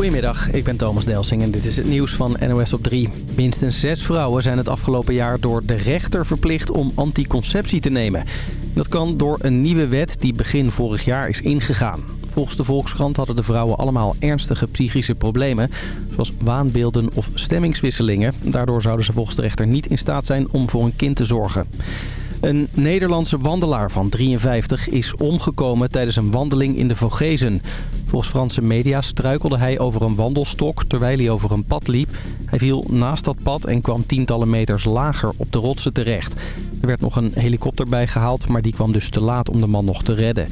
Goedemiddag, ik ben Thomas Delsing en dit is het nieuws van NOS op 3. Minstens zes vrouwen zijn het afgelopen jaar door de rechter verplicht om anticonceptie te nemen. Dat kan door een nieuwe wet die begin vorig jaar is ingegaan. Volgens de Volkskrant hadden de vrouwen allemaal ernstige psychische problemen... zoals waanbeelden of stemmingswisselingen. Daardoor zouden ze volgens de rechter niet in staat zijn om voor een kind te zorgen. Een Nederlandse wandelaar van 53 is omgekomen tijdens een wandeling in de Vogezen. Volgens Franse media struikelde hij over een wandelstok terwijl hij over een pad liep. Hij viel naast dat pad en kwam tientallen meters lager op de rotsen terecht. Er werd nog een helikopter bijgehaald, maar die kwam dus te laat om de man nog te redden.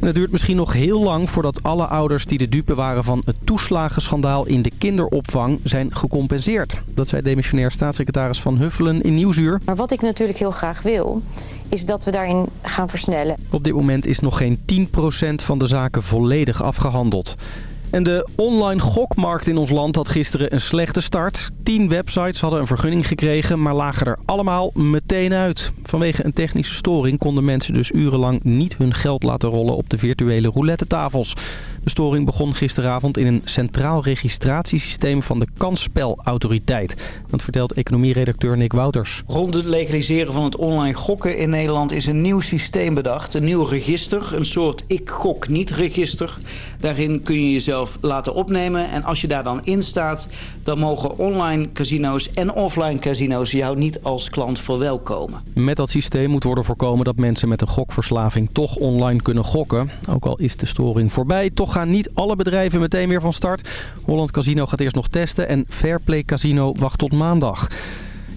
En het duurt misschien nog heel lang voordat alle ouders die de dupe waren van het toeslagenschandaal in de kinderopvang zijn gecompenseerd. Dat zei demissionair staatssecretaris Van Huffelen in Nieuwsuur. Maar wat ik natuurlijk heel graag wil, is dat we daarin gaan versnellen. Op dit moment is nog geen 10% van de zaken volledig afgehandeld. En de online gokmarkt in ons land had gisteren een slechte start. Tien websites hadden een vergunning gekregen, maar lagen er allemaal meteen uit. Vanwege een technische storing konden mensen dus urenlang niet hun geld laten rollen op de virtuele roulette-tafels. De storing begon gisteravond in een centraal registratiesysteem van de kansspelautoriteit. Dat vertelt economieredacteur Nick Wouters. Rond het legaliseren van het online gokken in Nederland is een nieuw systeem bedacht. Een nieuw register, een soort ik gok niet register. Daarin kun je jezelf laten opnemen. En als je daar dan in staat, dan mogen online casino's en offline casino's jou niet als klant verwelkomen. Met dat systeem moet worden voorkomen dat mensen met een gokverslaving toch online kunnen gokken. Ook al is de storing voorbij, toch gaan niet alle bedrijven meteen weer van start. Holland Casino gaat eerst nog testen en Fairplay Casino wacht tot maandag.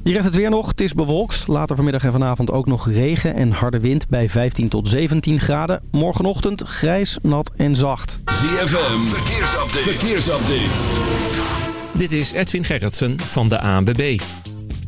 Je redt het weer nog. Het is bewolkt. Later vanmiddag en vanavond ook nog regen en harde wind bij 15 tot 17 graden. Morgenochtend grijs, nat en zacht. ZFM, verkeersupdate. verkeersupdate. Dit is Edwin Gerritsen van de ANWB.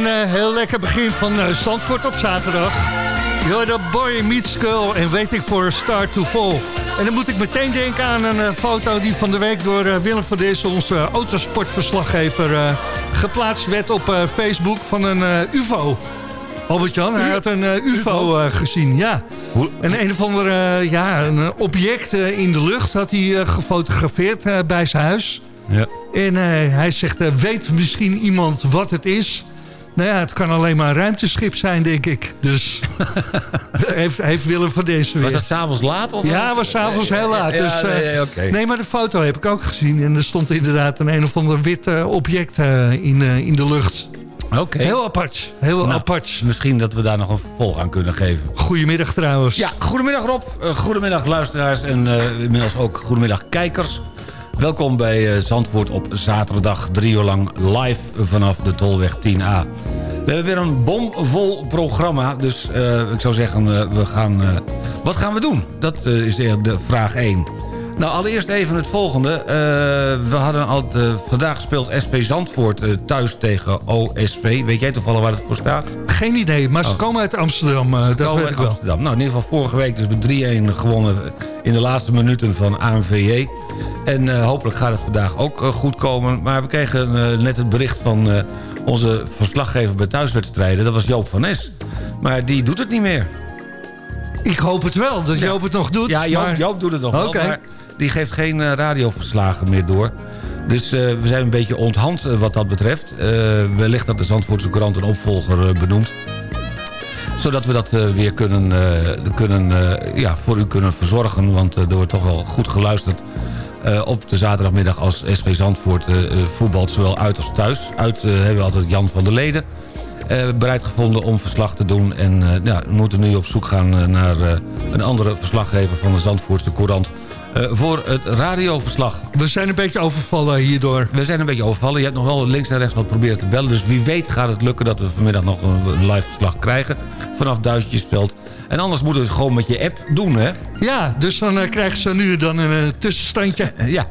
Een eh, heel lekker begin van uh, Zandvoort op zaterdag. You're the boy meets girl en waiting for a star to fall. En dan moet ik meteen denken aan een uh, foto die van de week door uh, Willem van Dis, onze autosportverslaggever, geplaatst werd op Facebook van een UFO. Albert-Jan, hij had een UFO gezien, ja. En een of ander ja, een object in de lucht had hij gefotografeerd bij zijn huis. Ja. En hij zegt, weet misschien iemand wat het is... Nou ja, het kan alleen maar een ruimteschip zijn, denk ik. Dus heeft, heeft Willem van deze weer. Was dat s'avonds laat? Of ja, was s'avonds heel laat. Ja, dus, nee, nee, okay. nee, maar de foto heb ik ook gezien. En er stond inderdaad een een of ander wit uh, object uh, in, uh, in de lucht. Oké. Okay. Heel apart. Heel nou, apart. Misschien dat we daar nog een vervolg aan kunnen geven. Goedemiddag trouwens. Ja, goedemiddag Rob. goedemiddag luisteraars en inmiddels ook goedemiddag kijkers. Welkom bij Zandvoort op zaterdag, drie uur lang live vanaf de Tolweg 10A. We hebben weer een bomvol programma, dus uh, ik zou zeggen, uh, we gaan... Wat gaan we doen? Dat is de, vraag 1. Nou, allereerst even het volgende. we hadden al vandaag gespeeld SP Zandvoort thuis tegen OSV. Weet jij toevallig waar het voor staat? Geen idee, maar ze Oh. komen uit Amsterdam, dat Komen weet ik wel. Amsterdam. Nou, in ieder geval vorige week dus met 3-1 gewonnen in de laatste minuten van ANVJ. En uh, hopelijk gaat het vandaag ook uh, goed komen. Maar we kregen net het bericht van onze verslaggever bij thuiswedstrijden. Dat was Joop van Nes. Maar die doet het niet meer. Ik hoop het wel, dat Ja. Joop het nog doet. Ja, Joop, maar- Joop doet het nog Oké. wel. Maar die geeft geen eh, radioverslagen meer door. Dus eh, we zijn een beetje onthand eh, wat dat betreft. Eh, wellicht dat de Zandvoortse krant een opvolger benoemt zodat we dat weer kunnen, kunnen, ja, voor u kunnen verzorgen. Want er wordt toch wel goed geluisterd op de zaterdagmiddag als SV Zandvoort voetbalt. Zowel uit als thuis. Uit hebben we altijd Jan van der Leden bereid gevonden om verslag te doen. En ja, we moeten nu op zoek gaan naar een andere verslaggever van de Zandvoortse Courant... eh, voor het radioverslag. We zijn een beetje overvallen hierdoor. We zijn een beetje overvallen. Je hebt nog wel links en rechts wat proberen te bellen. Dus wie weet gaat het lukken dat we vanmiddag nog een live verslag krijgen. Vanaf Duitjesveld. En anders moeten we het gewoon met je app doen, hè? Ja, dus dan eh, krijgen ze nu dan een eh, tussenstandje. Ja.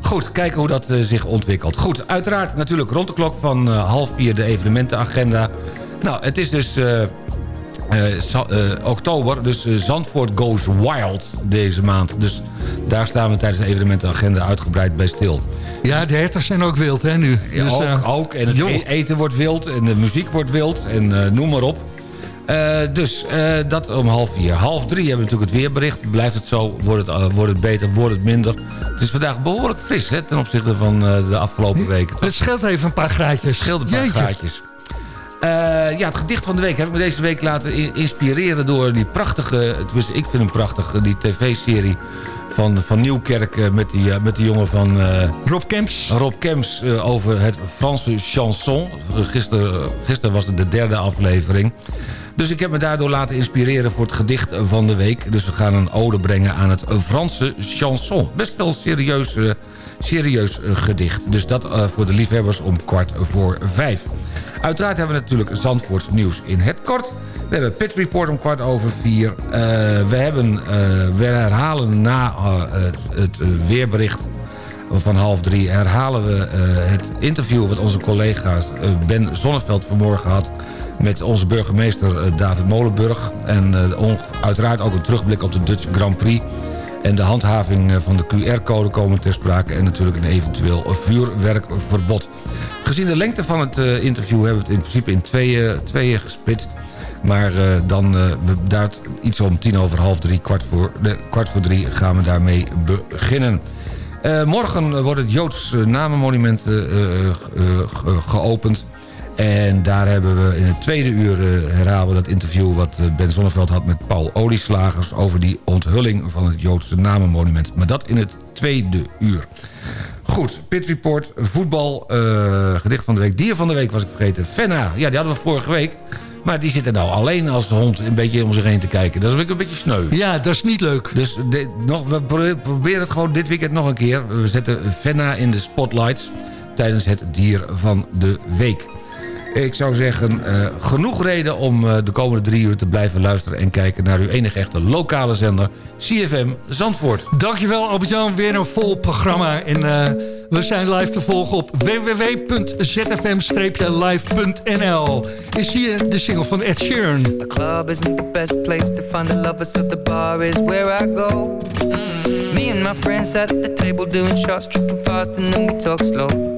Goed, kijken hoe dat zich ontwikkelt. Goed, uiteraard natuurlijk rond de klok van half vier de evenementenagenda. Nou, het is dus oktober, dus Zandvoort Goes Wild deze maand. Dus daar staan we tijdens de evenementenagenda uitgebreid bij stil. Ja, de herters zijn ook wild, hè, nu. Ja, Dus, ook, eh, ook. En het joh. e- eten wordt wild en de muziek wordt wild en eh, noem maar op. Eh, dus dat om half vier. Half drie hebben we natuurlijk het weerbericht. Blijft het zo, wordt het, wordt het beter, wordt het minder. Het is vandaag behoorlijk fris hè, ten opzichte van de afgelopen weken. Het scheelt even een paar graadjes. Het scheelt een paar Jeetje. gaatjes. Eh, ja, het gedicht van de week heb ik me deze week laten inspireren door die prachtige... tenminste, ik vind hem prachtig, die tv-serie van, van Nieuwkerk... eh, met die, eh, met die jongen van... eh, Rob Kemps. Rob Kemps over het Franse chanson. Gisteren, gisteren was het de derde aflevering. Dus ik heb me daardoor laten inspireren voor het gedicht van de week. Dus we gaan een ode brengen aan het Franse chanson. Best wel serieus, serieus gedicht. Dus dat voor de liefhebbers om kwart voor vijf. Uiteraard hebben we natuurlijk Zandvoorts nieuws in het kort. We hebben Pit Report om kwart over vier. Eh, we, hebben, we herhalen na eh, het, weerbericht van half drie herhalen we het interview... wat onze collega's Ben Zonneveld vanmorgen had... met onze burgemeester David Molenburg. En uiteraard ook een terugblik op de Dutch Grand Prix... En de handhaving van de QR-code komen ter sprake... en natuurlijk een eventueel vuurwerkverbod. Gezien de lengte van het interview hebben we het in principe in tweeën, tweeën gesplitst. Maar eh, dan eh, daar iets om tien over half drie, kwart voor, kwart voor drie gaan we daarmee beginnen. Eh, morgen wordt het Joods namenmonument ge- geopend. En daar hebben we in het tweede uur herhalen we dat interview... wat Ben Zonneveld had met Paul Olieslagers... over die onthulling van het Joodse namenmonument. Maar dat in het tweede uur. Goed, Pit Report, voetbal, gedicht van de week. Dier van de week was ik vergeten. Fenna, ja, die hadden we vorige week. Maar die zit er nou alleen als de hond een beetje om zich heen te kijken. Dat is een beetje sneu. Ja, dat is niet leuk. Dus de- nog, we pro- proberen het gewoon dit weekend nog een keer. We zetten Fenna in de spotlights tijdens het dier van de week. Ik zou zeggen, eh, genoeg reden om eh, de komende drie uur te blijven luisteren... en kijken naar uw enige echte lokale zender, CFM Zandvoort. Dankjewel Albert-Jan, weer een vol programma. En eh, we zijn live te volgen op www.zfm-live.nl. Is hier de single van Ed Sheeran. The club isn't the best place to find the lovers, so the bar is where I go. Me and my friends at the table doing shots, tripping fast, and then we talk slow.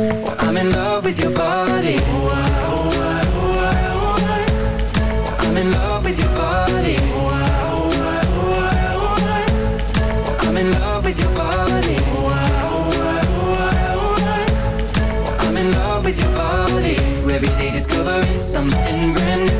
I'm in love with your body. I'm in love with your body. I'm in love with your body. I'm in love with your body. Every day discovering something brand new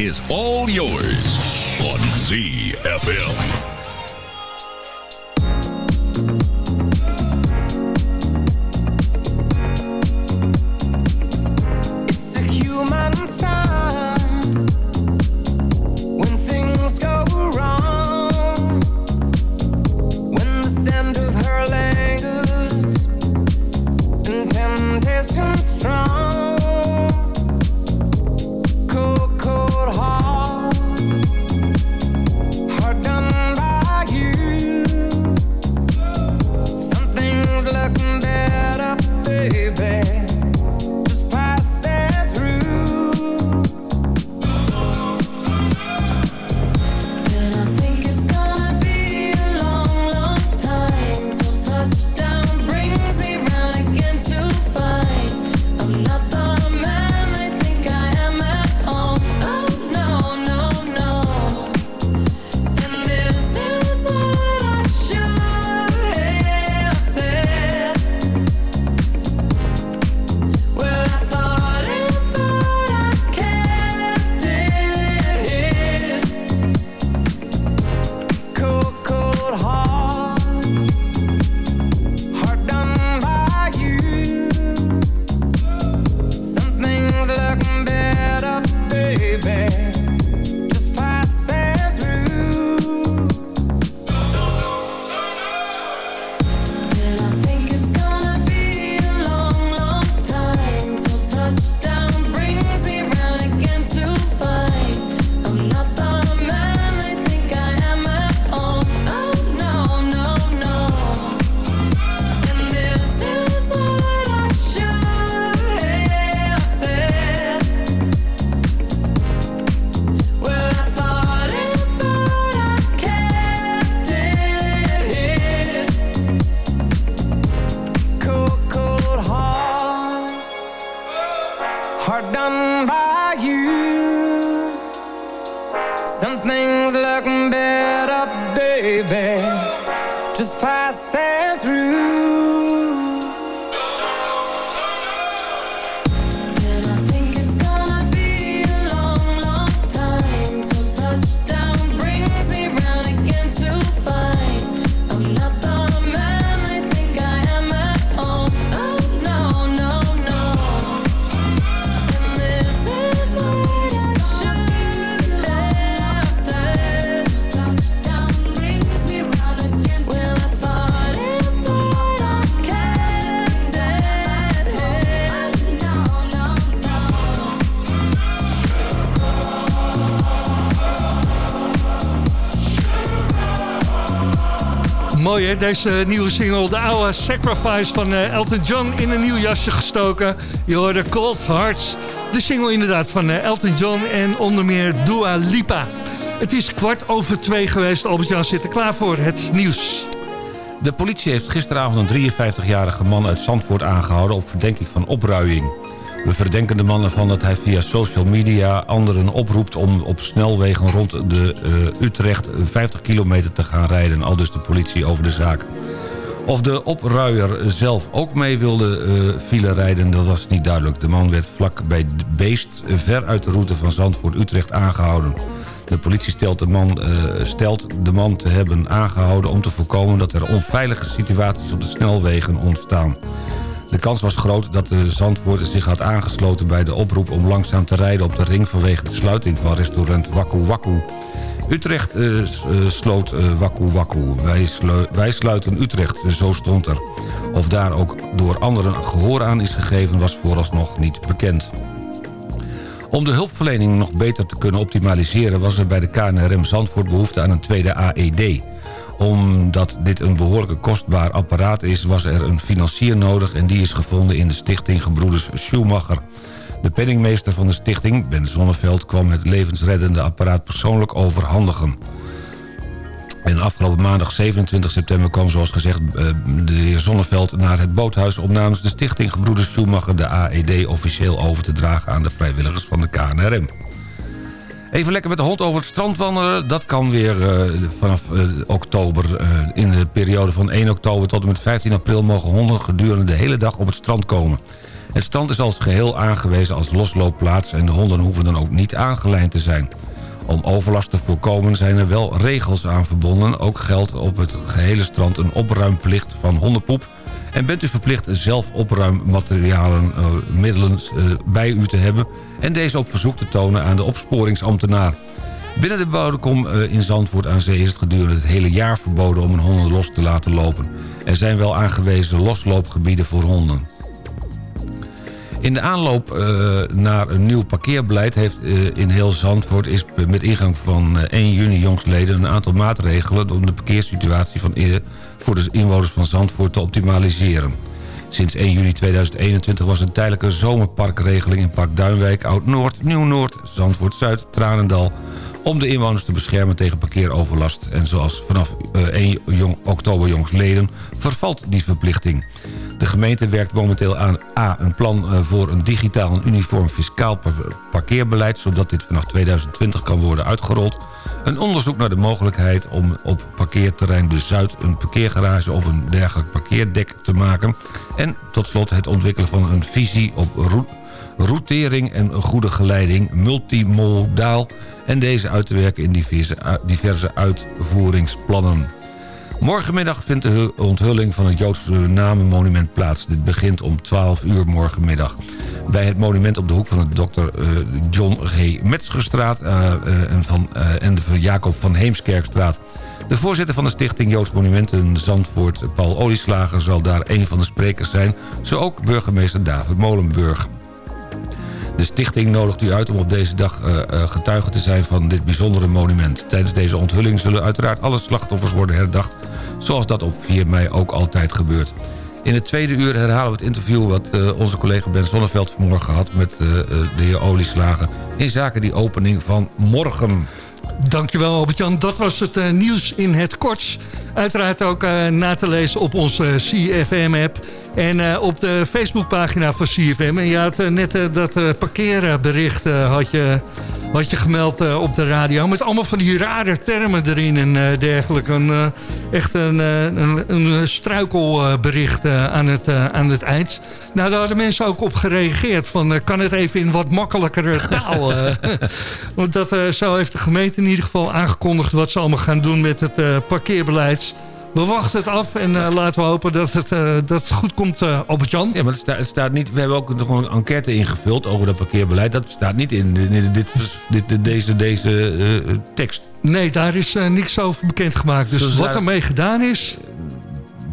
Is all yours on ZFM. Deze nieuwe single, de oude Sacrifice van eh, Elton John in een nieuw jasje gestoken. Je hoorde Cold Hearts, de single inderdaad van eh, Elton John en onder meer Dua Lipa. Het is kwart over twee geweest, Albert-Jan zit er klaar voor het nieuws. De politie heeft gisteravond een 53-jarige man uit Zandvoort aangehouden... op verdenking van opruiing. We verdenken de man ervan dat hij via social media anderen oproept... om op snelwegen rond de eh, Utrecht 50 kilometer te gaan rijden. Al dus de politie over de zaak. Of de opruier zelf ook mee wilde eh, file rijden, dat was niet duidelijk. De man werd vlak bij Beest, ver uit de route van Zandvoort-Utrecht aangehouden. De politie stelt de, man, eh, stelt de man te hebben aangehouden om te voorkomen dat er onveilige situaties op de snelwegen ontstaan. De kans was groot dat de Zandvoorter zich had aangesloten bij de oproep om langzaam te rijden op de ring vanwege de sluiting van restaurant Waku Waku. Utrecht eh, eh, sloot eh, Waku Waku. Wij, wij sluiten Utrecht, zo stond er. Of daar ook door anderen gehoor aan is gegeven was vooralsnog niet bekend. Om de hulpverlening nog beter te kunnen optimaliseren... was er bij de KNRM Zandvoort behoefte aan een tweede AED. Omdat dit een behoorlijk kostbaar apparaat is... was er een financier nodig en die is gevonden in de stichting Gebroeders Schumacher. De penningmeester van de stichting, Ben Zonneveld... kwam het levensreddende apparaat persoonlijk overhandigen. En afgelopen maandag 27 september kwam zoals gezegd eh, de heer Zonneveld naar het boothuis... om namens de stichting Gebroeders Schumacher de AED officieel over te dragen aan de vrijwilligers van de KNRM. Even lekker met de hond over het strand wandelen. Dat kan weer eh, vanaf eh, oktober. Eh, in de periode van 1 oktober tot en met 15 april... mogen honden gedurende de hele dag op het strand komen. Het strand is als geheel aangewezen als losloopplaats... en de honden hoeven dan ook niet aangelijnd te zijn. Om overlast te voorkomen zijn er wel regels aan verbonden. Ook geldt op het gehele strand een opruimplicht van hondenpoep... en bent u verplicht zelf opruimmaterialen, eh, middelen eh, bij u te hebben... en deze op verzoek te tonen aan de opsporingsambtenaar. Binnen de Boudekom eh, in Zandvoort aan Zee is het gedurende het hele jaar verboden... om een honden los te laten lopen. Er zijn wel aangewezen losloopgebieden voor honden. In de aanloop naar een nieuw parkeerbeleid heeft in heel Zandvoort... is met ingang van eh, 1 juni jongstleden een aantal maatregelen... om de parkeersituatie van, voor de inwoners van Zandvoort te optimaliseren. Sinds 1 juni 2021 was een tijdelijke zomerparkregeling in Park Duinwijk... Oud-Noord, Nieuw-Noord, Zandvoort-Zuid, Tranendal... om de inwoners te beschermen tegen parkeeroverlast. En zoals vanaf eh, 1 jong, oktober jongstleden vervalt die verplichting. De gemeente werkt momenteel aan A. een plan eh, voor een digitaal en uniform fiscaal par- parkeerbeleid... zodat dit vanaf 2020 kan worden uitgerold. Een onderzoek naar de mogelijkheid om op parkeerterrein De Zuid... een parkeergarage of een dergelijk parkeerdek te maken. En tot slot het ontwikkelen van een visie op routering en een goede geleiding... multimodaal en deze uit te werken in diverse, diverse uitvoeringsplannen. Morgenmiddag vindt de hu- onthulling van het Joodse namenmonument plaats. Dit begint om 12 uur morgenmiddag. Bij het monument op de hoek van de Dr. eh, John G. Metzgerstraat eh, eh, en, van, en de Jacob van Heemskerkstraat. De voorzitter van de stichting Joods Monumenten Zandvoort, Paul Olieslager... zal daar een van de sprekers zijn, zo ook burgemeester David Molenburg. De stichting nodigt u uit om op deze dag eh, eh, getuige te zijn van dit bijzondere monument. Tijdens deze onthulling zullen uiteraard alle slachtoffers worden herdacht... zoals dat op 4 mei ook altijd gebeurt. In het tweede uur herhalen we het interview... wat eh, onze collega Ben Zonneveld vanmorgen had met de heer Olieslager... in zaken die opening van morgen. Dankjewel Albert-Jan. Dat was het eh, nieuws in het kort. Uiteraard ook eh, na te lezen op onze CFM-app. En eh, op de Facebookpagina van CFM. En je had eh, net eh, dat eh, parkeerbericht eh, had, je, had je gemeld eh, op de radio. Met allemaal van die rare termen erin en eh, dergelijke. Een, eh, echt een, een, een struikelbericht aan, het, aan het eind. Nou, daar hadden mensen ook op gereageerd. Van, kan het even in wat makkelijkere taal? Want dat, zo heeft de gemeente in ieder geval aangekondigd... wat ze allemaal gaan doen met het parkeerbeleid. We wachten het af en eh, laten we hopen dat het, eh, dat het goed komt, eh Albert-Jan. Ja, maar het staat, het staat niet... We hebben ook gewoon een enquête ingevuld over dat parkeerbeleid. Dat staat niet in, in dit, dit, deze, deze tekst. Nee, daar is niks over bekendgemaakt. Dus wat ermee gedaan is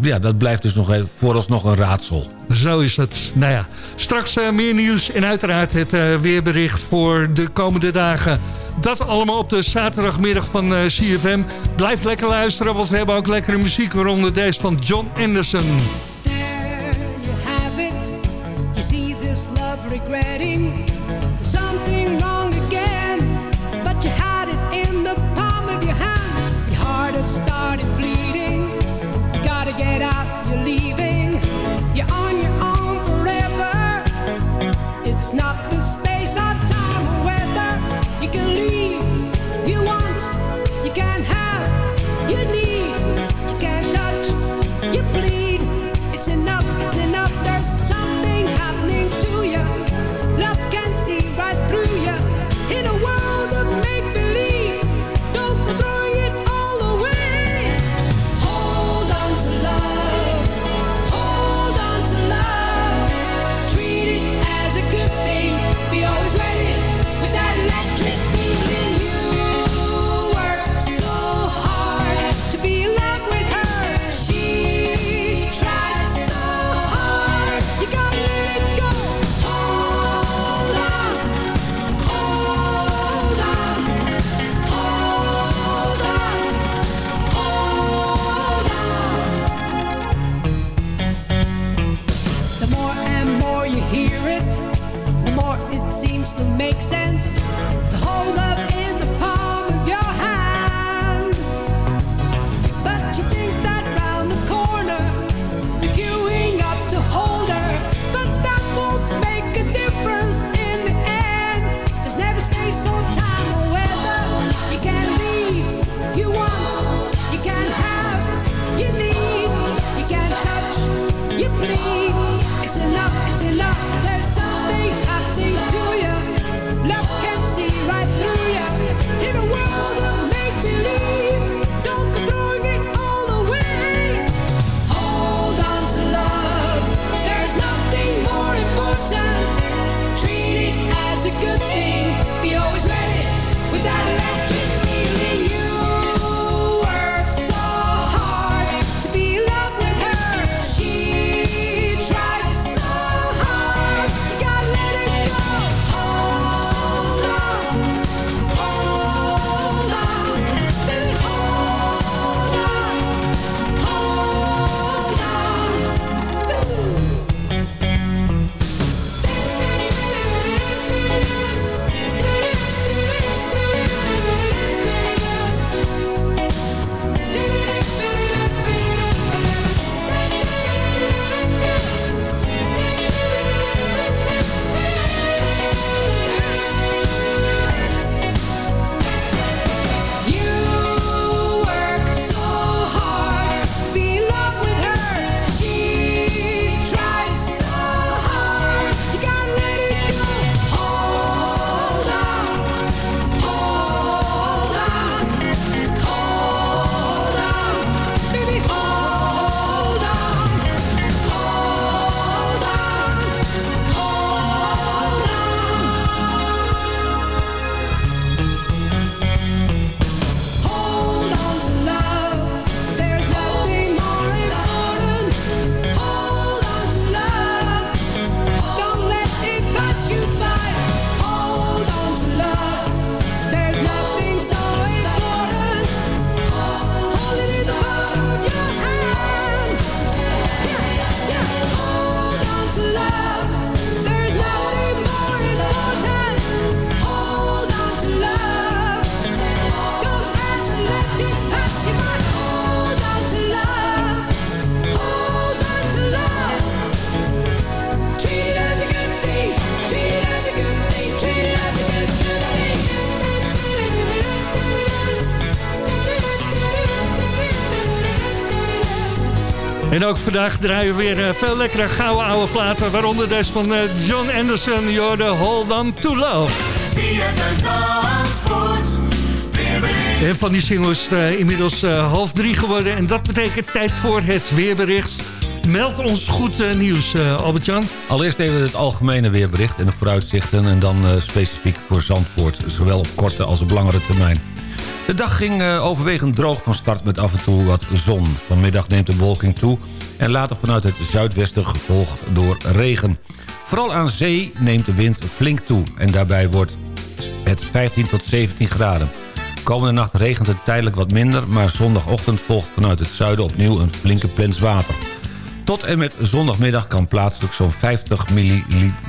ja, dat blijft dus nog vooralsnog een raadsel. Zo is het. Nou ja, straks eh, meer nieuws en uiteraard het eh, weerbericht voor de komende dagen. Dat allemaal op de zaterdagmiddag van eh, uh, CFM. Blijf lekker luisteren, want we hebben ook lekkere muziek... waaronder deze van John Anderson. There you have it. You see this love regretting. Something wrong. leaving. You're on your own forever. It's not the ook vandaag draaien we weer eh, veel lekkere gouden oude platen. Waaronder deze van eh, John Anderson, Jorde Hold On To Love. En van die single is het eh, inmiddels half drie geworden. En dat betekent tijd voor het weerbericht. Meld ons goed nieuws, Albert-Jan. Allereerst even het algemene weerbericht en de vooruitzichten... en dan specifiek voor Zandvoort, zowel op korte als op langere termijn. De dag ging overwegend droog van start met af en toe wat zon. Vanmiddag neemt de wolking toe en later vanuit het zuidwesten gevolgd door regen. Vooral aan zee neemt de wind flink toe en daarbij wordt het 15 tot 17 graden. Komende nacht regent het tijdelijk wat minder... maar zondagochtend volgt vanuit het zuiden opnieuw een flinke plens water. Tot en met zondagmiddag kan plaatselijk zo'n 50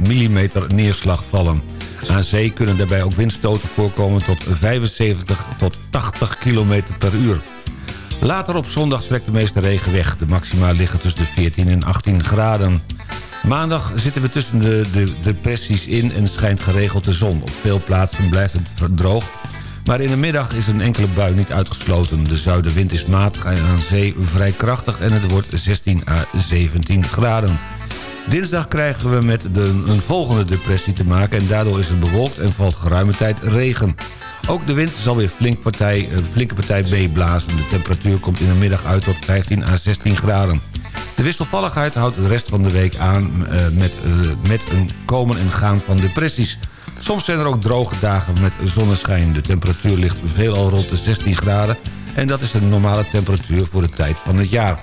mm neerslag vallen. Aan zee kunnen daarbij ook windstoten voorkomen tot 75 tot 80 km per uur. Later op zondag trekt de meeste regen weg. De maxima liggen tussen de 14 en 18 graden. Maandag zitten we tussen de, de depressies in en schijnt geregeld de zon. Op veel plaatsen blijft het droog. Maar in de middag is een enkele bui niet uitgesloten. De zuidenwind is matig en aan zee vrij krachtig en het wordt 16 à 17 graden. Dinsdag krijgen we met de, een volgende depressie te maken... en daardoor is het bewolkt en valt geruime tijd regen. Ook de wind zal weer flink partij, een flinke partij meeblazen. De temperatuur komt in de middag uit tot 15 à 16 graden. De wisselvalligheid houdt de rest van de week aan uh, met, uh, met een komen en gaan van depressies. Soms zijn er ook droge dagen met zonneschijn. De temperatuur ligt veelal rond de 16 graden... en dat is de normale temperatuur voor de tijd van het jaar.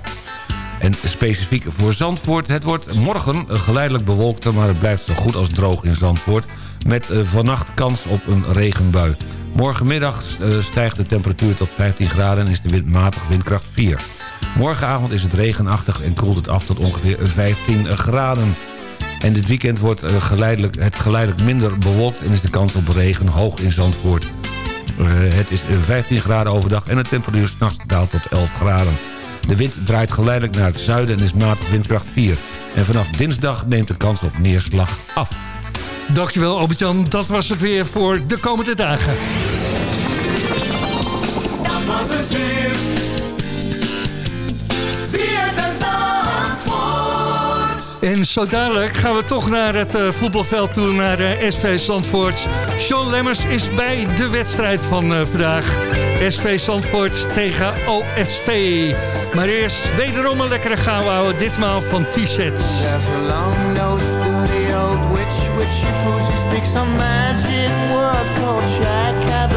En specifiek voor Zandvoort. Het wordt morgen geleidelijk bewolkt, maar het blijft zo goed als droog in Zandvoort... met vannacht kans op een regenbui. Morgenmiddag stijgt de temperatuur tot 15 graden en is de wind matig windkracht 4. Morgenavond is het regenachtig en koelt het af tot ongeveer 15 graden. En dit weekend wordt geleidelijk, het geleidelijk minder bewolkt... en is de kans op regen hoog in Zandvoort. Uh, het is 15 graden overdag en de temperatuur s'nachts daalt tot 11 graden. De wind draait geleidelijk naar het zuiden en is matig windkracht 4. En vanaf dinsdag neemt de kans op neerslag af. Dankjewel Albert-Jan, dat was het weer voor de komende dagen. Dat was het weer. En zo dadelijk gaan we toch naar het uh, voetbalveld toe, naar uh, SV Zandvoort. Sean Lemmers is bij de wedstrijd van uh, vandaag. SV Zandvoort tegen OSV. Maar eerst wederom een lekkere gauw houden, ditmaal van T-sets. Witch, witchy pussy speaks some magic word called shakabadoo.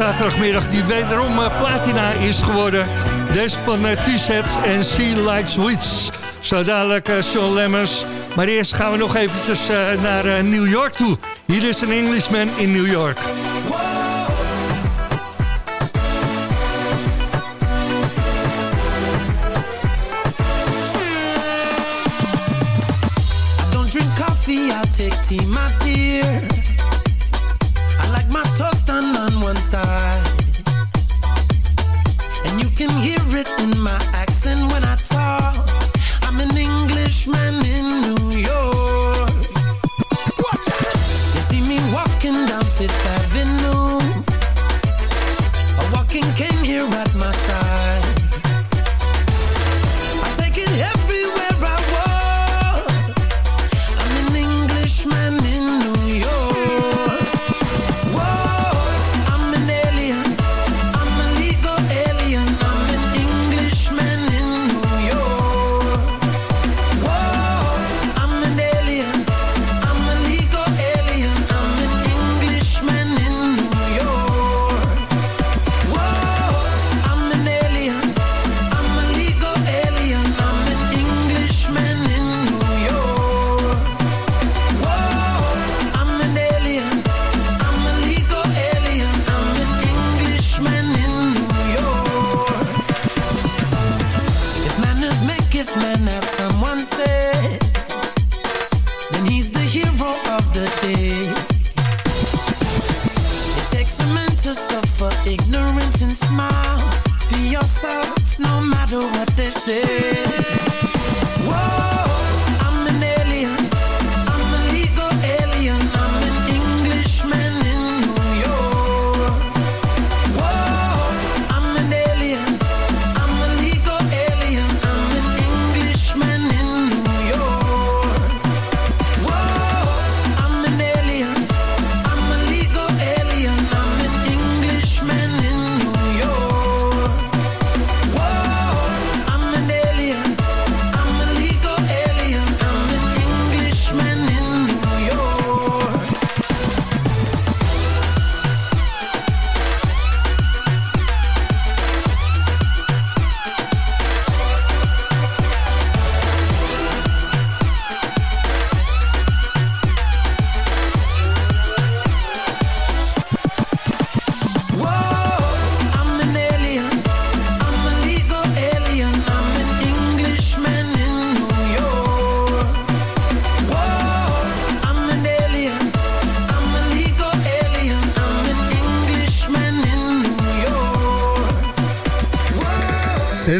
Zaterdagmiddag die wederom eh, platina is geworden. Deze van uh, T-Set en She Likes Wits. Zo dadelijk uh, Sean Lemmers. Maar eerst gaan we nog eventjes naar New York toe. Hier is een Englishman in New York. I don't drink coffee, I'll take tea, my dear.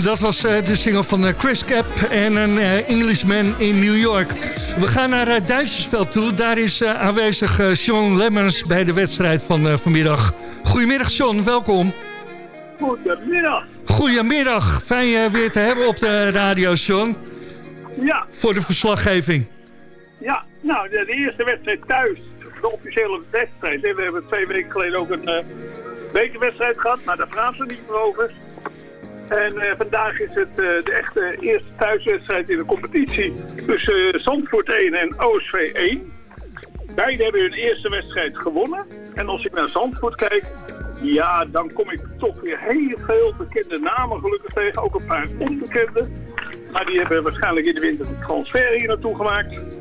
En dat was eh, de single van eh, Chris Cap en een eh, Englishman in New York. We gaan naar uh, Duitsersveld toe. Daar is aanwezig Sean Lemmers bij de wedstrijd van vanmiddag. Goedemiddag Sean, welkom. Goedemiddag. Goedemiddag, fijn je weer te hebben op de radio Sean. Ja. Voor de verslaggeving. Ja, nou, de, eerste wedstrijd thuis, de officiële wedstrijd. We hebben twee weken geleden ook een eh bekerwedstrijd gehad, maar daar praten we niet meer over. En eh, vandaag is het eh, de echte eerste thuiswedstrijd in de competitie tussen eh, Zandvoort 1 en OSV 1. Beiden hebben hun eerste wedstrijd gewonnen. En als ik naar Zandvoort kijk, ja, dan kom ik toch weer heel veel bekende namen gelukkig tegen. Ook een paar onbekende. Maar die hebben waarschijnlijk in de winter een transfer hier naartoe gemaakt.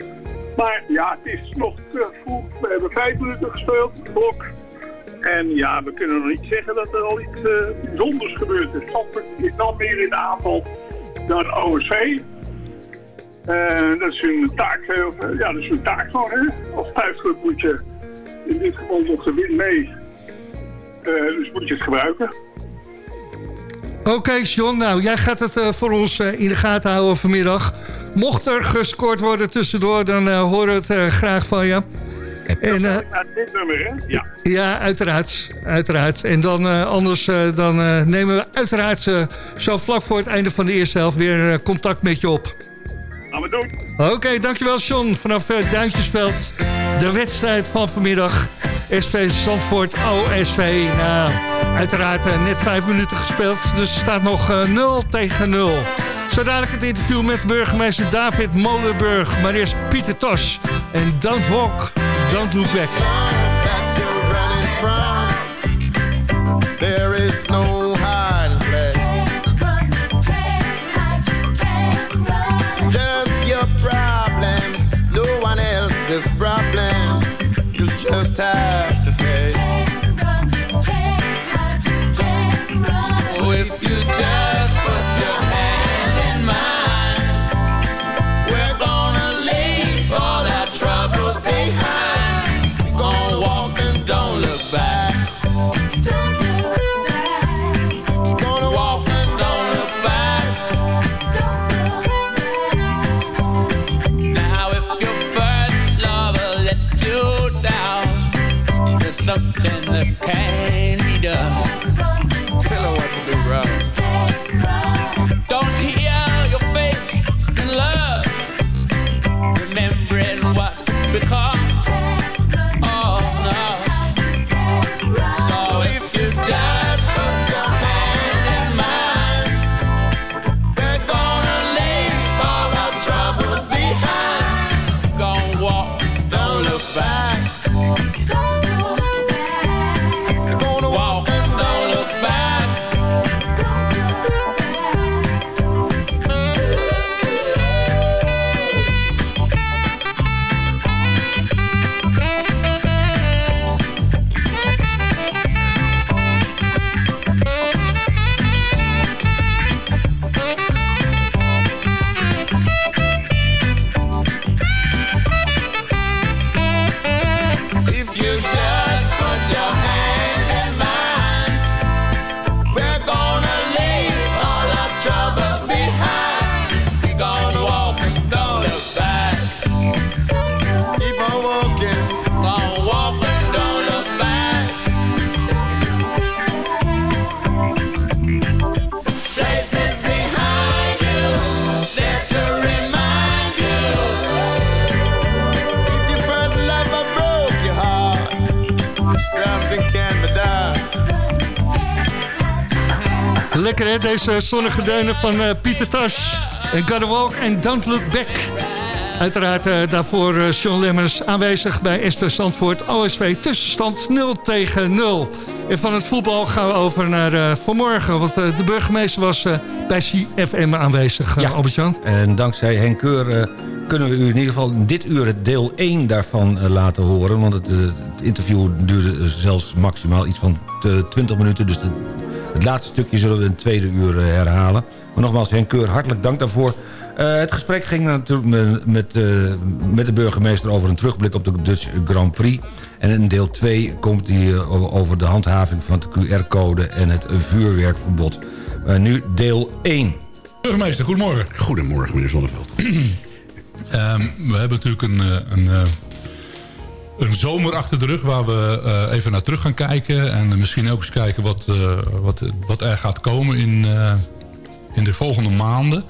Maar ja, het is nog te vroeg. We hebben vijf minuten gespeeld, blok. En ja, we kunnen nog niet zeggen dat er al iets eh, bijzonders gebeurd is. Zandvoort is dan meer in de aanval dan OSV. Eh, dat is hun taak, eh, ja, dat is hun taak gewoon, hè. Als thuisclub moet je in dit geval nog de win mee. Dus moet je het gebruiken. Oké, John, nou, jij gaat het voor ons in de gaten houden vanmiddag. Mocht er gescoord worden tussendoor, dan eh, horen we het graag van je. En, Ja, dit nummer, hè? Ja. ja, uiteraard. uiteraard. En dan eh, anders eh, dan, nemen we uiteraard zo vlak voor het einde van de eerste helft weer contact met je op. Gaan we doen. Oké, dankjewel John. Vanaf uh, Duintjesveld, de wedstrijd van vanmiddag. SV Zandvoort OSV. Nou, uiteraard uh, net vijf minuten gespeeld, dus er staat nog uh, 0 tegen 0. Zo dadelijk het interview met burgemeester David Molenburg. Maar eerst Pieter Tos. En Don't Walk, Don't Look Back. Deze zonnige deunen van eh, Pieter Tas. En Gotta Walk and Don't Look Back. Uiteraard eh, daarvoor eh, Sean Lemmers aanwezig bij SV Zandvoort. OSV tussenstand 0 tegen 0. En van het voetbal gaan we over naar eh, vanmorgen. Want eh, de burgemeester was eh, bij CFM aanwezig, uh, Albert-Jan. En dankzij Henk Keur eh, kunnen we u in ieder geval in dit uur het deel 1 daarvan eh, laten horen. Want het, eh, het interview duurde eh, zelfs maximaal iets van eh, 20 minuten. Dus de, het laatste stukje zullen we in het tweede uur eh, herhalen. Maar nogmaals, Henk Keur, hartelijk dank daarvoor. Eh, het gesprek ging natuurlijk met, met, eh, met de burgemeester over een terugblik op de Dutch Grand Prix. En in deel 2 komt hij over de handhaving van de QR-code en het vuurwerkverbod. Eh, nu deel 1. Burgemeester, goedemorgen. Goedemorgen, meneer Zonneveld. Ehm, we hebben natuurlijk een, een, eh, een zomer achter de rug waar we eh, even naar terug gaan kijken. En misschien ook eens kijken wat, eh, wat, wat er gaat komen in, eh, in de volgende maanden.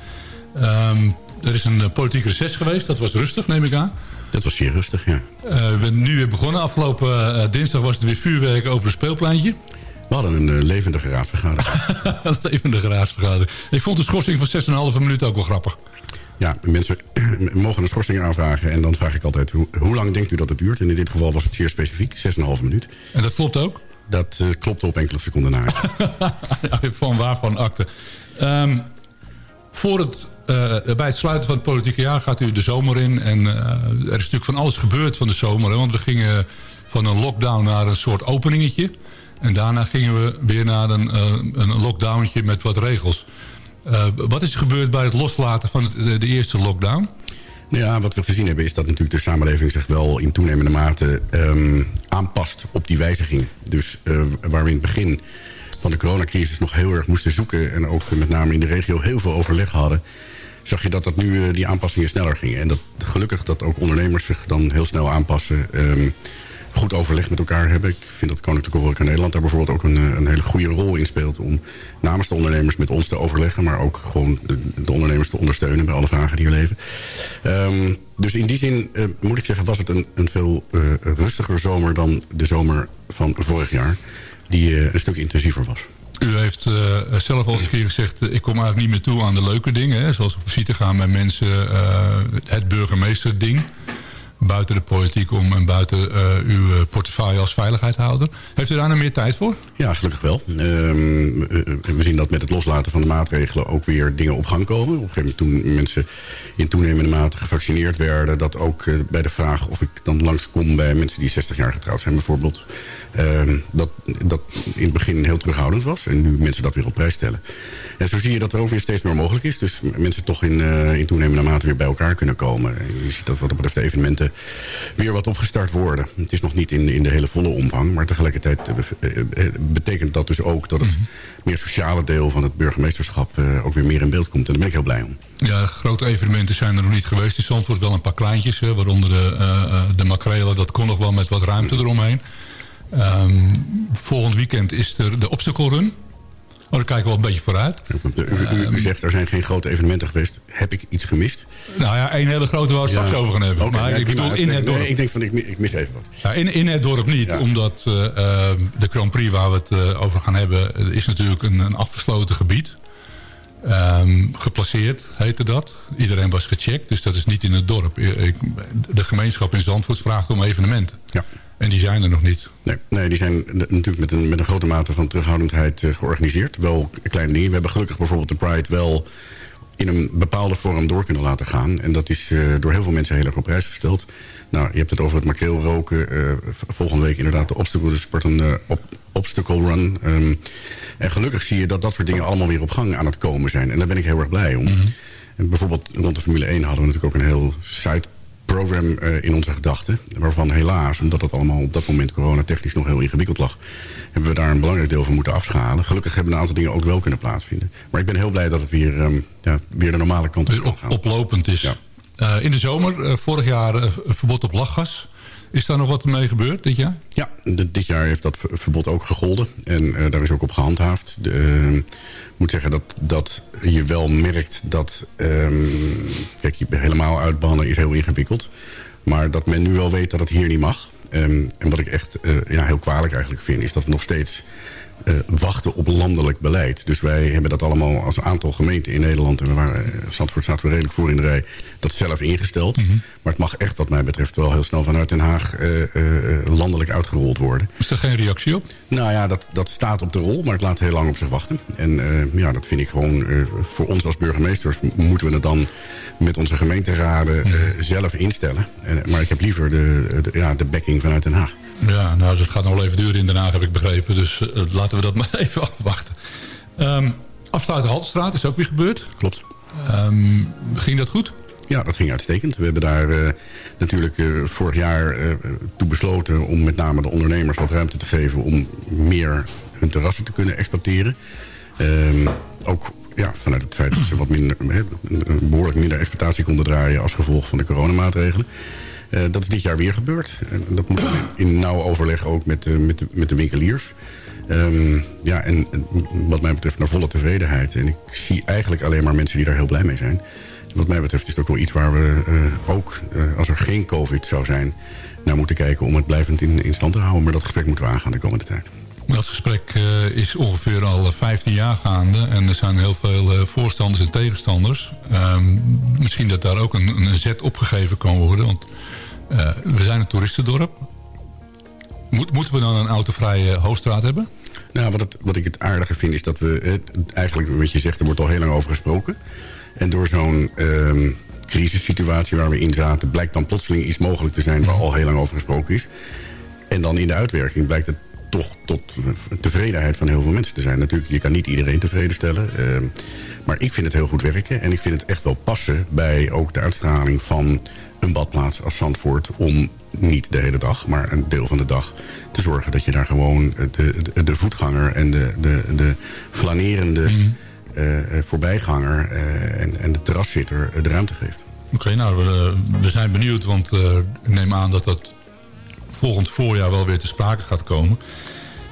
Ehm, er is een politiek reces geweest, dat was rustig neem ik aan. Dat was zeer rustig, ja. We zijn nu weer begonnen. Afgelopen dinsdag was het weer vuurwerk over het speelpleintje. We hadden een levendige raadsvergadering. een levendige raadsvergadering. Ik vond de schorsing van 6,5 minuten ook wel grappig. Ja, mensen mogen een schorsing aanvragen. En dan vraag ik altijd, hoe, hoe lang denkt u dat het duurt? En in dit geval was het zeer specifiek, 6,5 minuut. En dat klopt ook? Dat eh, klopte op enkele seconden na. van waarvan akte. Ehm, voor het, eh, bij het sluiten van het politieke jaar gaat u de zomer in. En eh, er is natuurlijk van alles gebeurd van de zomer. Hè, want we gingen van een lockdown naar een soort openingetje. En daarna gingen we weer naar een, een lockdowntje met wat regels. Eh, wat is er gebeurd bij het loslaten van de eerste lockdown? Nou ja, wat we gezien hebben is dat natuurlijk de samenleving zich wel in toenemende mate ehm, aanpast op die wijzigingen. Dus eh, waar we in het begin van de coronacrisis nog heel erg moesten zoeken... en ook met name in de regio heel veel overleg hadden... zag je dat, dat nu eh, die aanpassingen sneller gingen. En dat gelukkig dat ook ondernemers zich dan heel snel aanpassen... Ehm, goed overleg met elkaar hebben. Ik vind dat Koninklijke Horeca Nederland daar bijvoorbeeld ook een, eh, een hele goede rol in speelt... om namens de ondernemers met ons te overleggen... maar ook gewoon de, de ondernemers te ondersteunen bij alle vragen die er leven. Ehm, dus in die zin eh, moet ik zeggen was het een, een veel eh, rustiger zomer... dan de zomer van vorig jaar, die een stuk intensiever was. U heeft zelf al eens een keer gezegd... ik kom eigenlijk niet meer toe aan de leuke dingen. Hè, zoals op visite gaan met mensen. eh, het burgemeesterding. Buiten de politiek om en buiten eh, uw eh, portefeuille als veiligheidshouder. Heeft u daar nog meer tijd voor? Ja, gelukkig wel. Ehm, eh, we zien dat met het loslaten van de maatregelen ook weer dingen op gang komen. Op een gegeven moment toen mensen in toenemende mate gevaccineerd werden... dat ook bij de vraag of ik dan langskom bij mensen die 60 jaar getrouwd zijn bijvoorbeeld... ehm, dat, dat in het begin heel terughoudend was. En nu mensen dat weer op prijs stellen. En zo zie je dat er ook weer steeds meer mogelijk is. Dus mensen toch in, in toenemende mate weer bij elkaar kunnen komen. En Je ziet dat wat dat betreft de evenementen weer wat opgestart worden. Het is nog niet in, in de hele volle omvang. Maar tegelijkertijd eh, eh, eh, betekent dat dus ook dat het meer sociale deel van het burgemeesterschap ook weer meer in beeld komt. En daar ben ik heel blij om. Ja, grote evenementen zijn er nog niet geweest. In Zandvoort wel een paar kleintjes. Hè, waaronder de, eh, de makrelen. Dat kon nog wel met wat ruimte eromheen. Ehm, volgend weekend is er de Obstacle Run. Oh, daar kijken we wel een beetje vooruit. U, u, u zegt er zijn geen grote evenementen geweest. Heb ik iets gemist? Nou ja, één hele grote waar we straks over gaan hebben. Maar ik bedoel in het dorp. nee, ik denk van ik, ik mis even wat. In, in het dorp niet, omdat eh, eh, de Grand Prix waar we het eh, over gaan hebben... eh, is natuurlijk een, een afgesloten gebied. Ehm, geplaceerd heette dat. Iedereen was gecheckt, dus dat is niet in het dorp. Eh, Ik, de gemeenschap in Zandvoort vraagt om evenementen. Ja. En die zijn er nog niet. Nee, nee die zijn natuurlijk met een, met een grote mate van terughoudendheid eh, georganiseerd. Wel kleine dingen. We hebben gelukkig bijvoorbeeld de Pride wel in een bepaalde vorm door kunnen laten gaan. En dat is eh, door heel veel mensen heel erg op prijs gesteld. Nou, je hebt het over het makreelroken. eh, v- volgende week inderdaad de obstacle, sport een eh, op, obstacle run. Ehm, en gelukkig zie je dat dat soort dingen allemaal weer op gang aan het komen zijn. En daar ben ik heel erg blij om. En bijvoorbeeld rond de Formule 1 hadden we natuurlijk ook een heel site program eh, in onze gedachten. Waarvan helaas, omdat het allemaal op dat moment coronatechnisch nog heel ingewikkeld lag... hebben we daar een belangrijk deel van moeten afschalen. Gelukkig hebben een aantal dingen ook wel kunnen plaatsvinden. Maar ik ben heel blij dat het weer, ehm, ja, weer de normale kant op kan gaan. Oplopend is. Eh, in de zomer, eh, vorig jaar verbod op lachgas. Is daar nog wat mee gebeurd dit jaar? Ja, dit jaar heeft dat ver- verbod ook gegolden. En eh, daar is ook op gehandhaafd. De, eh, ik moet zeggen dat, dat je wel merkt dat... ehm, kijk, helemaal uitbannen is heel ingewikkeld. Maar dat men nu wel weet dat het hier niet mag. Ehm, en wat ik echt eh, ja, heel kwalijk eigenlijk vind... is dat we nog steeds eh, wachten op landelijk beleid. Dus wij hebben dat allemaal als aantal gemeenten in Nederland... en we waren, eh, Zandvoort staat weer redelijk voor in de rij... dat zelf ingesteld. Maar het mag echt wat mij betreft wel heel snel vanuit Den Haag... eh, landelijk uitgerold worden. Is er geen reactie op? Nou ja, dat, dat staat op de rol, maar het laat heel lang op zich wachten. En ja, dat vind ik gewoon, voor ons als burgemeesters... moeten we het dan met onze gemeenteraden eh, zelf instellen. En, maar ik heb liever de, de, ja, de backing vanuit Den Haag. Ja, nou, dat gaat nog wel even duren in Den Haag, heb ik begrepen. Dus eh, laten we dat maar even afwachten. Ehm afsluiten Haltestraat is ook weer gebeurd. Klopt. Ehm, ging dat goed? Ja, dat ging uitstekend. We hebben daar eh, natuurlijk eh, vorig jaar toe besloten... om met name de ondernemers wat ruimte te geven... om meer hun terrassen te kunnen exploiteren. Ehm, ook ja, vanuit het feit dat ze wat minder, behoorlijk minder exploitatie konden draaien... als gevolg van de coronamaatregelen. Eh, dat is dit jaar weer gebeurd. En dat moet in nauw overleg ook met, met, de, met de winkeliers. Ehm, ja, en wat mij betreft naar volle tevredenheid. En ik zie eigenlijk alleen maar mensen die daar heel blij mee zijn. Wat mij betreft is het ook wel iets waar we eh, ook, eh, als er geen covid zou zijn... naar moeten kijken om het blijvend in, stand te houden. Maar dat gesprek moeten we aangaan de komende tijd. Dat gesprek is ongeveer al eh, 15 jaar gaande. En er zijn heel veel voorstanders en tegenstanders. Ehm, misschien dat daar ook een, een zet opgegeven kan worden. Want we zijn een toeristendorp. Moet, moeten we dan een autovrije hoofdstraat hebben? Nou, wat, het, wat ik het aardige vind is dat we... eh, eigenlijk, wat je zegt, er wordt al heel lang over gesproken. En door zo'n ehm, crisissituatie waar we in zaten... blijkt dan plotseling iets mogelijk te zijn waar al heel lang over gesproken is. En dan in de uitwerking blijkt het toch tot tevredenheid van heel veel mensen te zijn. Natuurlijk, je kan niet iedereen tevreden stellen. ehm, maar ik vind het heel goed werken. En ik vind het echt wel passen bij ook de uitstraling van een badplaats als Zandvoort... om niet de hele dag, maar een deel van de dag te zorgen... dat je daar gewoon de, de, de voetganger en de, de, de flanerende eh, eh, voorbijganger... eh, en, en de terraszitter de ruimte geeft. Oké, nou, we, we zijn benieuwd. Want ik neem aan dat dat volgend voorjaar wel weer te sprake gaat komen.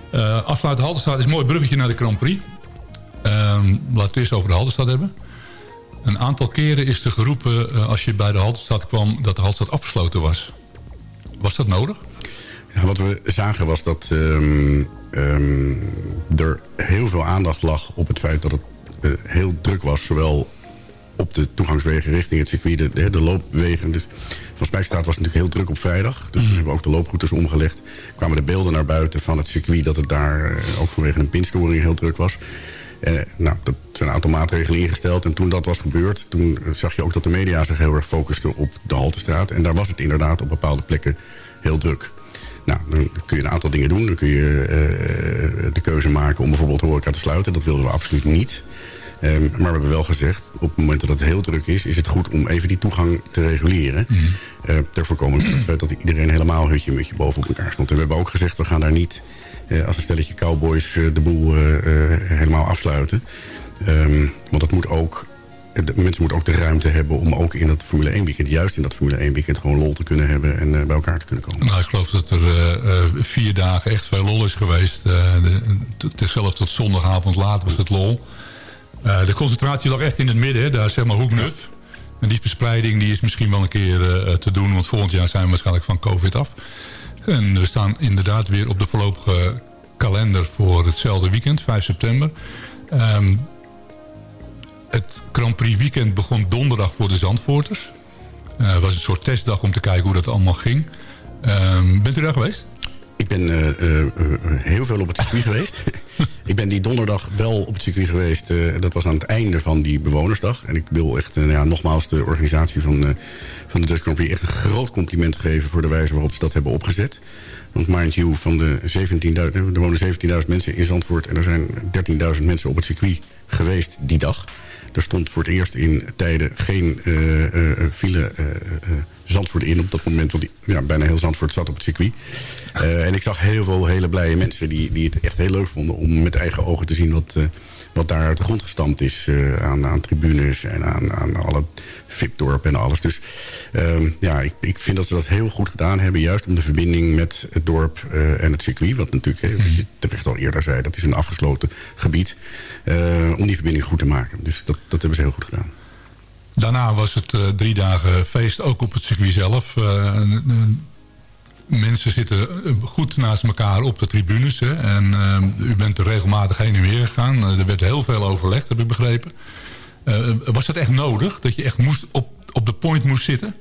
Eh afsluiten Halterstraat is een mooi bruggetje naar de Grand Prix. Ehm, laten we het eerst over de Halterstad hebben. Een aantal keren is er geroepen eh, als je bij de Halterstad kwam... dat de Halterstad afgesloten was. Was dat nodig? Ja, wat we zagen was dat ehm, ehm, er heel veel aandacht lag op het feit dat het eh, heel druk was. Zowel op de toegangswegen richting het circuit, de, de, de loopwegen. Dus van Spijkstraat was natuurlijk heel druk op vrijdag. Dus we hebben ook de looproutes omgelegd. kwamen de beelden naar buiten van het circuit... dat het daar eh, ook vanwege een pinstoring heel druk was. Eh, nou, dat zijn een aantal maatregelen ingesteld. En toen dat was gebeurd, toen eh, zag je ook dat de media zich heel erg focuste op de Haltestraat. En daar was het inderdaad op bepaalde plekken heel druk. Nou, dan kun je een aantal dingen doen. Dan kun je eh, de keuze maken om bijvoorbeeld horeca te sluiten. Dat wilden we absoluut niet. Ehm, maar we hebben wel gezegd, op het moment dat het heel druk is... is het goed om even die toegang te reguleren. Eh, ter voorkoming van het feit dat iedereen helemaal hutje mutje boven op elkaar stond. En we hebben ook gezegd, we gaan daar niet als een stelletje cowboys eh, de boel eh, eh, helemaal afsluiten. Ehm, want dat moet ook de mensen moeten ook de ruimte hebben om ook in dat Formule 1 weekend... juist in dat Formule 1 weekend gewoon lol te kunnen hebben en eh, bij elkaar te kunnen komen. Nou, ik geloof dat er eh, eh, vier dagen echt veel lol is geweest. Eh, is zelfs tot zondagavond laat was het lol. Eh, de concentratie lag echt in het midden, daar zeg maar hoeknuf. En die verspreiding die is misschien wel een keer eh, te doen... want volgend jaar zijn we waarschijnlijk van COVID af. En we staan inderdaad weer op de voorlopige kalender voor hetzelfde weekend, 5 september. Ehm, het Grand Prix weekend begon donderdag voor de Zandvoorters. Eh, Het was een soort testdag om te kijken hoe dat allemaal ging. Ehm, bent u daar geweest? Ik ben eh, eh, eh, heel veel op het circuit geweest. ik ben die donderdag wel op het circuit geweest. dat was aan het einde van die bewonersdag. En ik wil echt ja, nogmaals de organisatie van, van de Dutch Grand Prix... echt een groot compliment geven voor de wijze waarop ze dat hebben opgezet. Want mind you, van de 17.000... er wonen 17.000 mensen in Zandvoort... en er zijn 13.000 mensen op het circuit geweest die dag... Er stond voor het eerst in tijden geen file Zandvoort in op dat moment. Want die, ja, bijna heel Zandvoort zat op het circuit. Eh, en ik zag heel veel hele blije mensen die, die het echt heel leuk vonden... om met eigen ogen te zien wat, eh, wat daar uit de grond gestampt is. eh, aan, aan tribunes en aan, aan alle VIP-dorp en alles. Dus ehm, ja, ik, ik vind dat ze dat heel goed gedaan hebben. Juist om de verbinding met het dorp en het circuit. Wat natuurlijk, wat je terecht al eerder zei... dat is een afgesloten gebied. om die verbinding goed te maken. Dus dat, dat hebben ze heel goed gedaan. Daarna was het eh, drie dagen feest, ook op het circuit zelf. Eh, mensen zitten eh, goed naast elkaar op de tribunes. Hè, en u bent er regelmatig heen en weer gegaan. Er werd heel veel overlegd, heb ik begrepen. Was dat echt nodig? Dat je echt moest op, op de point moest zitten?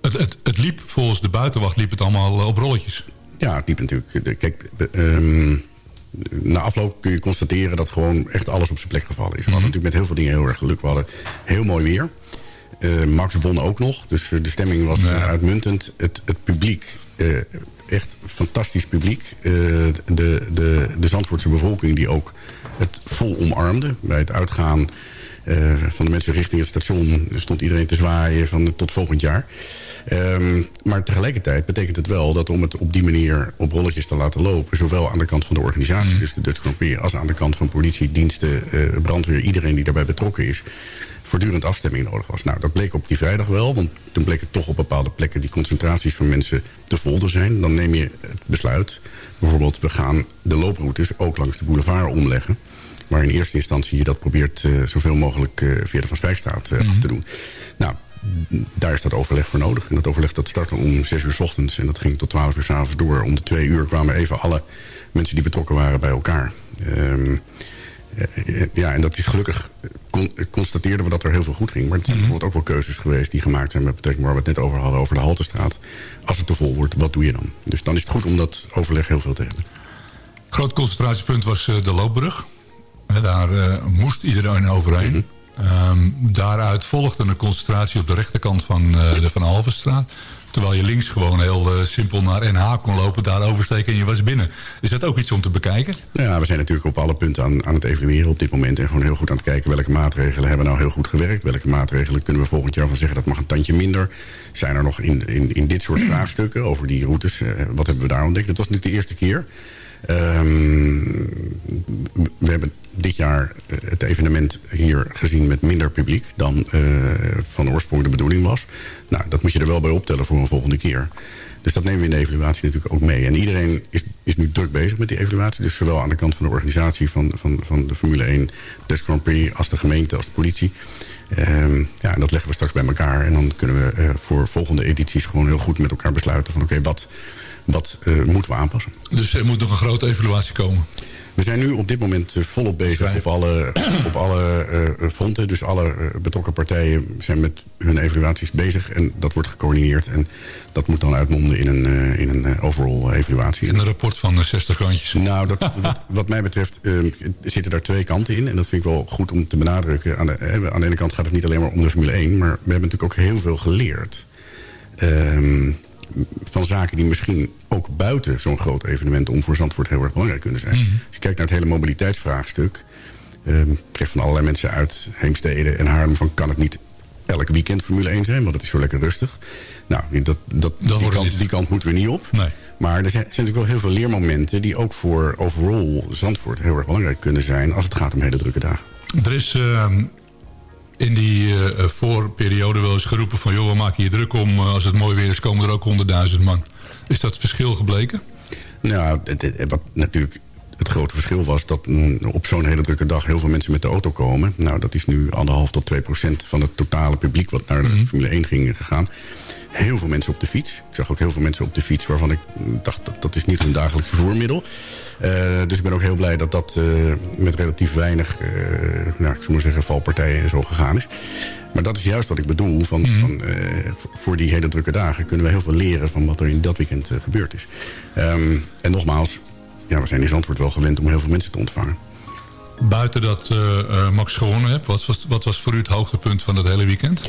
Het, het, het liep, volgens de buitenwacht, liep het allemaal op rolletjes. Ja, het liep natuurlijk. Kijk, ehm, na afloop kun je constateren dat gewoon echt alles op zijn plek gevallen is. We hadden natuurlijk met heel veel dingen heel erg geluk. We hadden heel mooi weer. Eh, Max won ook nog, dus eh, de stemming was eh, uitmuntend. Het, het publiek, echt fantastisch publiek. De, de, de Zandvoortse bevolking die ook het vol omarmde. Bij het uitgaan eh, van de mensen richting het station stond iedereen te zwaaien van tot volgend jaar. Ehm, maar tegelijkertijd betekent het wel dat om het op die manier op rolletjes te laten lopen... zowel aan de kant van de organisatie, dus de Dutch Prix... als aan de kant van politie, diensten, eh, brandweer, iedereen die daarbij betrokken is... voortdurend afstemming nodig was. Nou, dat bleek op die vrijdag wel, want toen bleek het toch op bepaalde plekken... die concentraties van mensen te vol te zijn. Dan neem je het besluit, bijvoorbeeld we gaan de looproutes ook langs de boulevard omleggen... Maar in eerste instantie je dat probeert eh, zoveel mogelijk eh, via de Van Spijkstraat eh, af te doen. Nou, daar is dat overleg voor nodig. En dat overleg dat startte om 6 uur s ochtends. En dat ging tot 12 uur s avonds door. Om de twee uur kwamen even alle mensen die betrokken waren bij elkaar. Ehm, eh, eh, ja, en dat is gelukkig, con- constateerden we dat er heel veel goed ging. Maar het zijn bijvoorbeeld ook wel keuzes geweest die gemaakt zijn... met betrekking waar we het net over hadden, over de Haltestraat. Als het te vol wordt, wat doe je dan? Dus dan is het goed om dat overleg heel veel te hebben. Groot concentratiepunt was de loopbrug. Daar eh, moest iedereen overheen. Ehm, daaruit volgde een concentratie op de rechterkant van eh, de Van Alvenstraat. Terwijl je links gewoon heel eh, simpel naar NH kon lopen, daar oversteken en je was binnen. Is dat ook iets om te bekijken? Ja, we zijn natuurlijk op alle punten aan, aan het evalueren op dit moment. En gewoon heel goed aan het kijken welke maatregelen hebben nou heel goed gewerkt. Welke maatregelen kunnen we volgend jaar van zeggen dat mag een tandje minder. Zijn er nog in, in, in dit soort vraagstukken over die routes, wat hebben we daar ontdekt? Dat was natuurlijk de eerste keer. Ehm, we hebben dit jaar eh, het evenement hier gezien met minder publiek dan eh, van oorsprong de bedoeling was. Nou, dat moet je er wel bij optellen voor een volgende keer. Dus dat nemen we in de evaluatie natuurlijk ook mee. En iedereen is, is nu druk bezig met die evaluatie. Dus zowel aan de kant van de organisatie van, van, van de Formule 1, Dutch Grand Prix... als de gemeente, als de politie. Ehm, ja, en dat leggen we straks bij elkaar. En dan kunnen we eh, voor volgende edities gewoon heel goed met elkaar besluiten... van oké, wat eh, moeten we aanpassen. Dus er moet nog een grote evaluatie komen. We zijn nu op dit moment eh, volop bezig op alle, op alle eh, fronten. Dus alle betrokken partijen zijn met hun evaluaties bezig. En dat wordt gecoördineerd. En dat moet dan uitmonden in een, in een overall evaluatie. In een rapport van eh, 60 randjes. Nou, dat, wat, wat mij betreft eh, zitten daar twee kanten in. En dat vind ik wel goed om te benadrukken. Aan de, hè, aan de ene kant gaat het niet alleen maar om de Formule 1. Maar we hebben natuurlijk ook heel veel geleerd. Ehm, van zaken die misschien ook buiten zo'n groot evenement... om voor Zandvoort heel erg belangrijk kunnen zijn. Als je kijkt naar het hele mobiliteitsvraagstuk... ehm, ik kreeg van allerlei mensen uit Heemstede en Haarlem... van kan het niet elk weekend Formule 1 zijn, want dat is zo lekker rustig. Nou, dat, dat, die, kant, die kant moeten we niet op. Nee. Maar er zijn, zijn natuurlijk wel heel veel leermomenten... die ook voor overall Zandvoort heel erg belangrijk kunnen zijn... als het gaat om hele drukke dagen. Er is ehm, in die eh, eh, voorperiode wel eens geroepen van... joh, we maken hier druk om, eh, als het mooi weer is komen er ook honderdduizend man. Is dat verschil gebleken? Nou, wat natuurlijk het grote verschil was... dat mm, op zo'n hele drukke dag heel veel mensen met de auto komen. Nou, dat is nu anderhalf tot 2 procent van het totale publiek... wat naar de Formule 1 ging gegaan. Heel veel mensen op de fiets. Ik zag ook heel veel mensen op de fiets... waarvan ik dacht, dat, dat is niet hun dagelijks vervoermiddel. Eh, dus ik ben ook heel blij dat dat eh, met relatief weinig... eh, nou, ik zou maar zeggen, valpartijen en zo gegaan is. Maar dat is juist wat ik bedoel. Van, van, eh, voor- die hele drukke dagen kunnen we heel veel leren... van wat er in dat weekend gebeurd is. Ehm, en nogmaals, ja, we zijn in Zandvoort wel gewend om heel veel mensen te ontvangen. Buiten dat Max gewonnen hebt, wat was, wat was voor u het hoogtepunt van het hele weekend?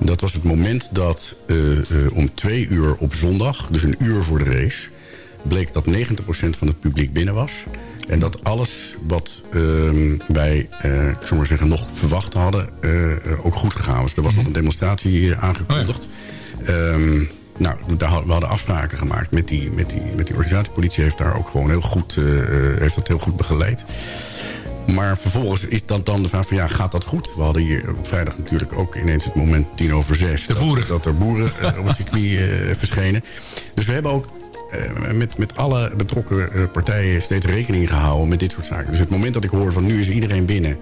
Dat was het moment dat eh, eh, om twee uur op zondag, dus een uur voor de race... bleek dat 90% van het publiek binnen was. En dat alles wat ehm, wij, eh, ik zou maar zeggen, nog verwacht hadden... ook goed gegaan was. Er was nog een demonstratie aangekondigd. Ehm, nou, daar, we hadden afspraken gemaakt met die, met die, met die organisatie. Politie heeft daar ook gewoon heel goed, heeft dat heel goed begeleid. Maar vervolgens is dat dan de vraag van ja, gaat dat goed? We hadden hier op vrijdag natuurlijk ook ineens het moment tien over zes... Dat, dat er boeren eh, op het circuit eh, verschenen. Dus we hebben ook eh, met, met alle betrokken partijen steeds rekening gehouden met dit soort zaken. Dus het moment dat ik hoor van nu is iedereen binnen...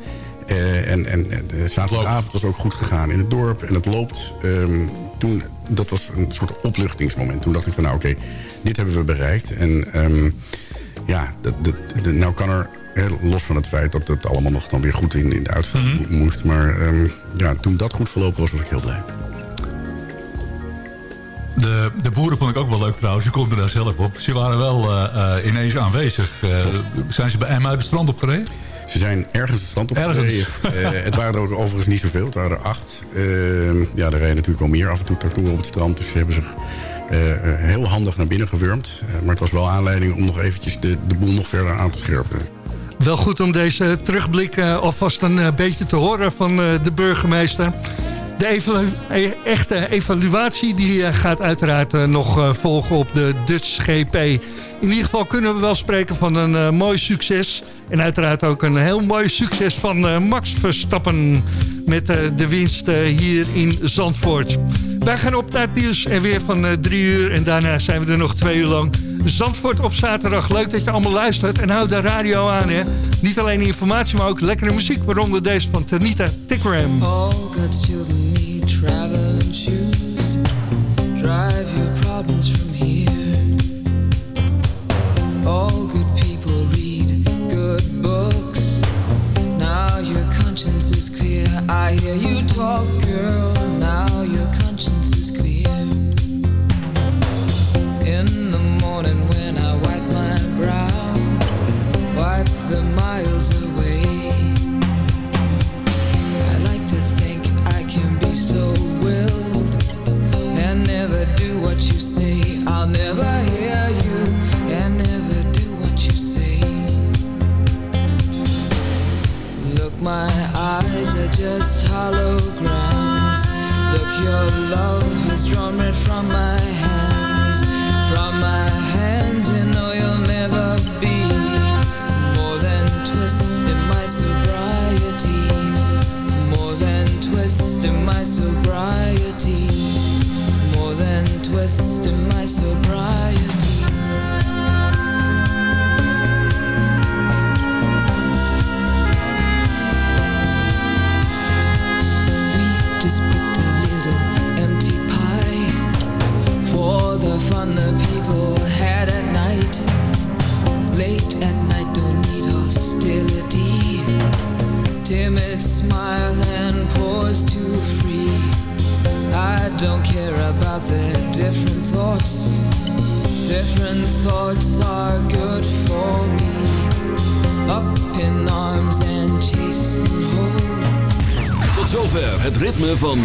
eh, en, en, zaterdagavond was ook goed gegaan in het dorp en het loopt. ehm, toen, dat was een soort opluchtingsmoment. Toen dacht ik van nou oké, dit hebben we bereikt. En ehm, ja, dat, dat, dat- nou kan er, los van het feit dat het allemaal nog dan weer goed in, in de uitslag moest. Maar ehm, ja, toen dat goed verlopen was, was ik heel blij. De, de boeren vond ik ook wel leuk trouwens. Je komt er daar zelf op. Ze waren wel eh, eh, ineens aanwezig. Eh, zijn ze bij Emma uit het strand opgereden? Ze zijn ergens het strand op Ergens. het waren er ook overigens niet zoveel. Het waren er acht. Ehm, ja, er rijden natuurlijk wel meer af en toe tractoren op het strand. Dus ze hebben zich heel handig naar binnen gewurmd. Maar het was wel aanleiding om nog eventjes de, de boel nog verder aan te scherpen. Wel goed om deze terugblik eh, alvast een eh, beetje te horen van eh, de burgemeester. De e- echte evaluatie die gaat uiteraard nog volgen op de Dutch GP. In ieder geval kunnen we wel spreken van een mooi succes. En uiteraard ook een heel mooi succes van Max Verstappen met de winst hier in Zandvoort. Wij gaan op naar het nieuws en weer van drie uur. En daarna zijn we er nog twee uur lang. Zandvoort op zaterdag. Leuk dat je allemaal luistert. En houd de radio aan, hè. Niet alleen informatie, maar ook lekkere muziek. Waaronder deze van Tanita children need travel and. Drive your problems